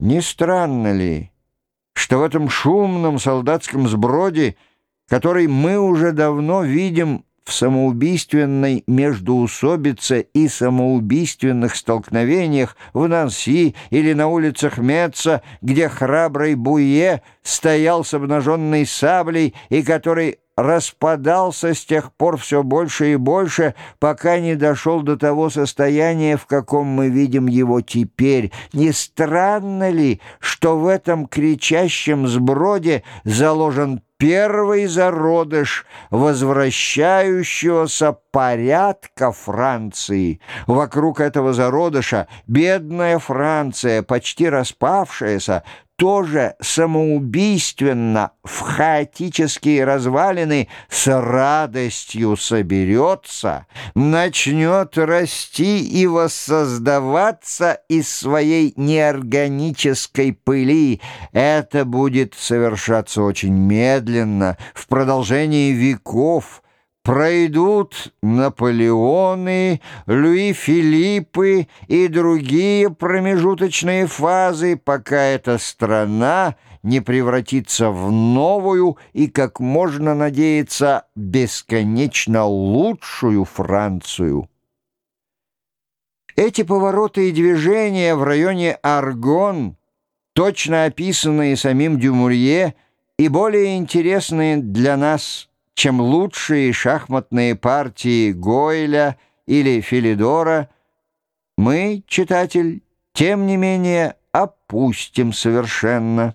Не странно ли, что в этом шумном солдатском сброде, который мы уже давно видим в самоубийственной междуусобице и самоубийственных столкновениях в Нанси или на улицах Меца, где храбрый Буе стоял с обнаженной саблей и который распадался с тех пор все больше и больше, пока не дошел до того состояния, в каком мы видим его теперь. Не странно ли, что в этом кричащем сброде заложен первый зародыш возвращающегося порядка Франции. Вокруг этого зародыша бедная Франция, почти распавшаяся, тоже самоубийственно в хаотические развалины с радостью соберется, начнет расти и воссоздаваться из своей неорганической пыли. Это будет совершаться очень медленно, в продолжении веков, пройдут Наполеоны, Луи Филиппы и другие промежуточные фазы, пока эта страна не превратится в новую и, как можно надеяться, бесконечно лучшую Францию. Эти повороты и движения в районе Аргон, точно описанные самим Дюмурье, и более интересные для нас – чем лучшие шахматные партии Гойля или Филидора, мы, читатель, тем не менее опустим совершенно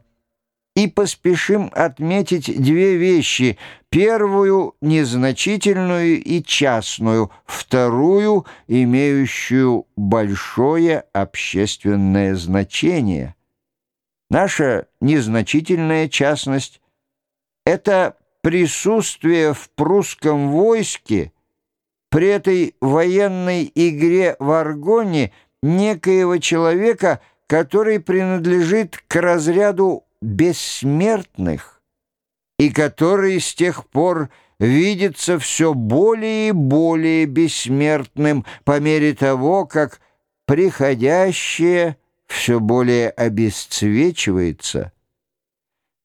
и поспешим отметить две вещи. Первую — незначительную и частную, вторую — имеющую большое общественное значение. Наша незначительная частность — это присутствие в прусском войске при этой военной игре в Аргоне некоего человека, который принадлежит к разряду бессмертных и который с тех пор видится все более и более бессмертным по мере того, как приходящее все более обесцвечивается.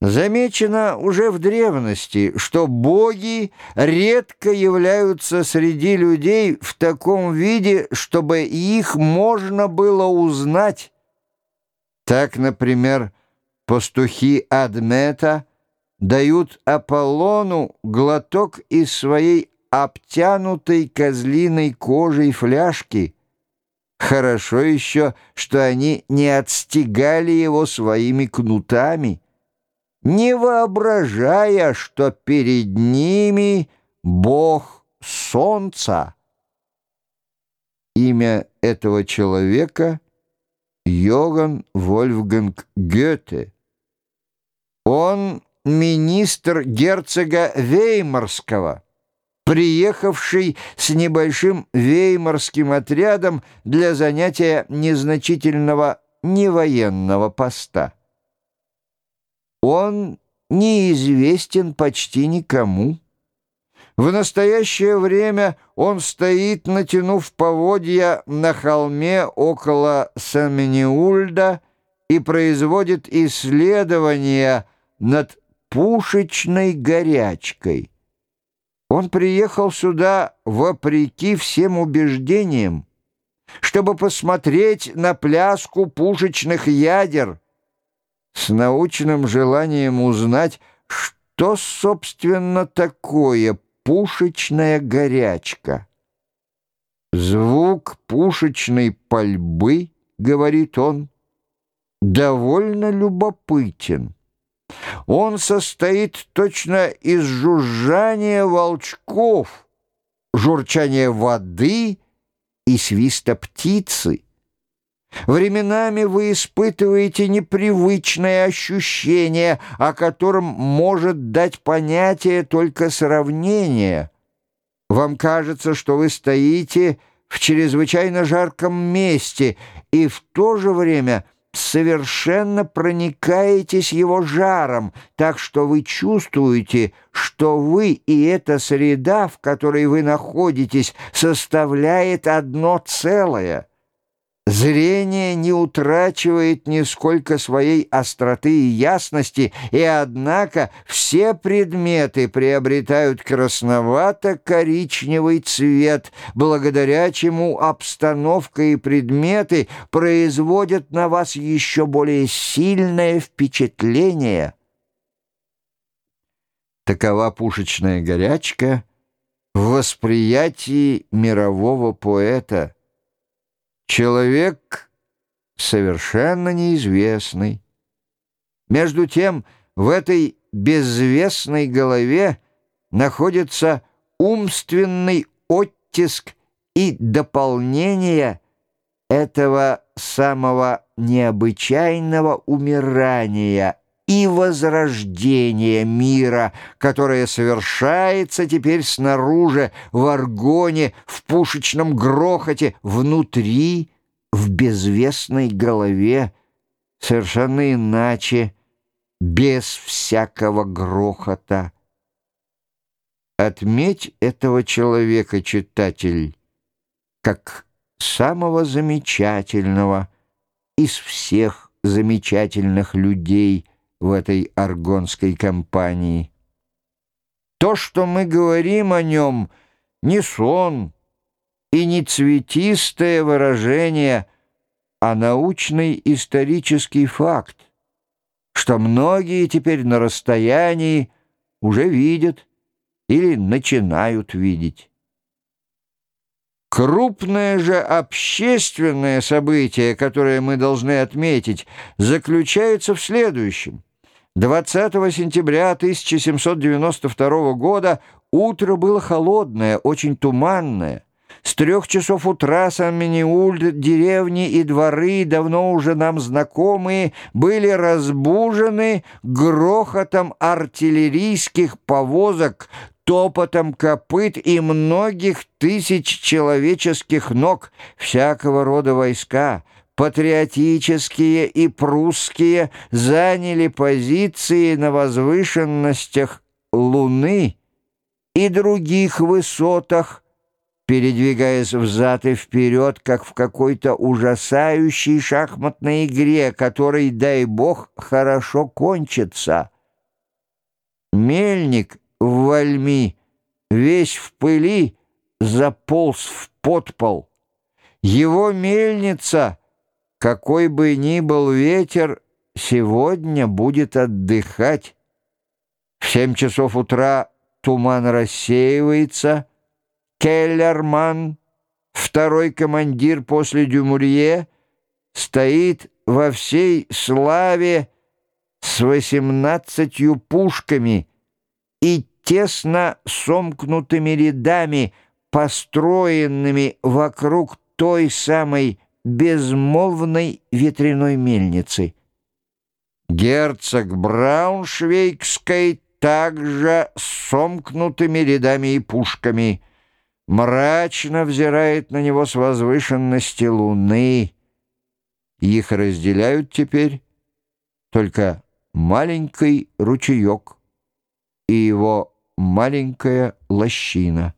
Замечено уже в древности, что боги редко являются среди людей в таком виде, чтобы их можно было узнать. Так, например, пастухи Адмета дают Аполлону глоток из своей обтянутой козлиной кожей фляжки. Хорошо еще, что они не отстегали его своими кнутами не воображая, что перед ними Бог Солнца. Имя этого человека — Йоган Вольфганг Гёте. Он министр герцога Веймарского, приехавший с небольшим веймарским отрядом для занятия незначительного невоенного поста. Он неизвестен почти никому. В настоящее время он стоит, натянув поводья на холме около Самениульда и производит исследования над пушечной горячкой. Он приехал сюда вопреки всем убеждениям, чтобы посмотреть на пляску пушечных ядер — с научным желанием узнать, что, собственно, такое пушечная горячка. «Звук пушечной пальбы, — говорит он, — довольно любопытен. Он состоит точно из жужжания волчков, журчания воды и свиста птицы. Временами вы испытываете непривычное ощущение, о котором может дать понятие только сравнение. Вам кажется, что вы стоите в чрезвычайно жарком месте и в то же время совершенно проникаетесь его жаром, так что вы чувствуете, что вы и эта среда, в которой вы находитесь, составляет одно целое — Зрение не утрачивает нисколько своей остроты и ясности, и однако все предметы приобретают красновато-коричневый цвет, благодаря чему обстановка и предметы производят на вас еще более сильное впечатление. Такова пушечная горячка в восприятии мирового поэта — Человек совершенно неизвестный. Между тем, в этой безвестной голове находится умственный оттиск и дополнение этого самого необычайного умирания и возрождения мира, которое совершается теперь снаружи, в аргоне, в пушечном грохоте, внутри, в безвестной голове, совершенно иначе, без всякого грохота. Отметь этого человека, читатель, как самого замечательного из всех замечательных людей – в этой аргонской компании. То, что мы говорим о нем, не сон и не цветистое выражение, а научный исторический факт, что многие теперь на расстоянии уже видят или начинают видеть. Крупное же общественное событие, которое мы должны отметить, заключается в следующем. 20 сентября 1792 года утро было холодное, очень туманное. С трех часов утра Сан-Миниульд, деревни и дворы, давно уже нам знакомые, были разбужены грохотом артиллерийских повозок, топотом копыт и многих тысяч человеческих ног, всякого рода войска — патриотические и прусские заняли позиции на возвышенностях Луны и других высотах, передвигаясь взад и вперед, как в какой-то ужасающей шахматной игре, которой, дай бог, хорошо кончится. Мельник в Вальми, весь в пыли, заполз в подпол. Его мельница — какой бы ни был ветер, сегодня будет отдыхать. В семь часов утра туман рассеивается. Келлерман, второй командир после Дюмурье, стоит во всей славе с восемнадцатью пушками и тесно сомкнутыми рядами, построенными вокруг той самой безмолвной ветряной мельницы. Герцог Брауншвейгской также сомкнутыми рядами и пушками мрачно взирает на него с возвышенности луны. Их разделяют теперь только маленький ручеек и его маленькая лощина.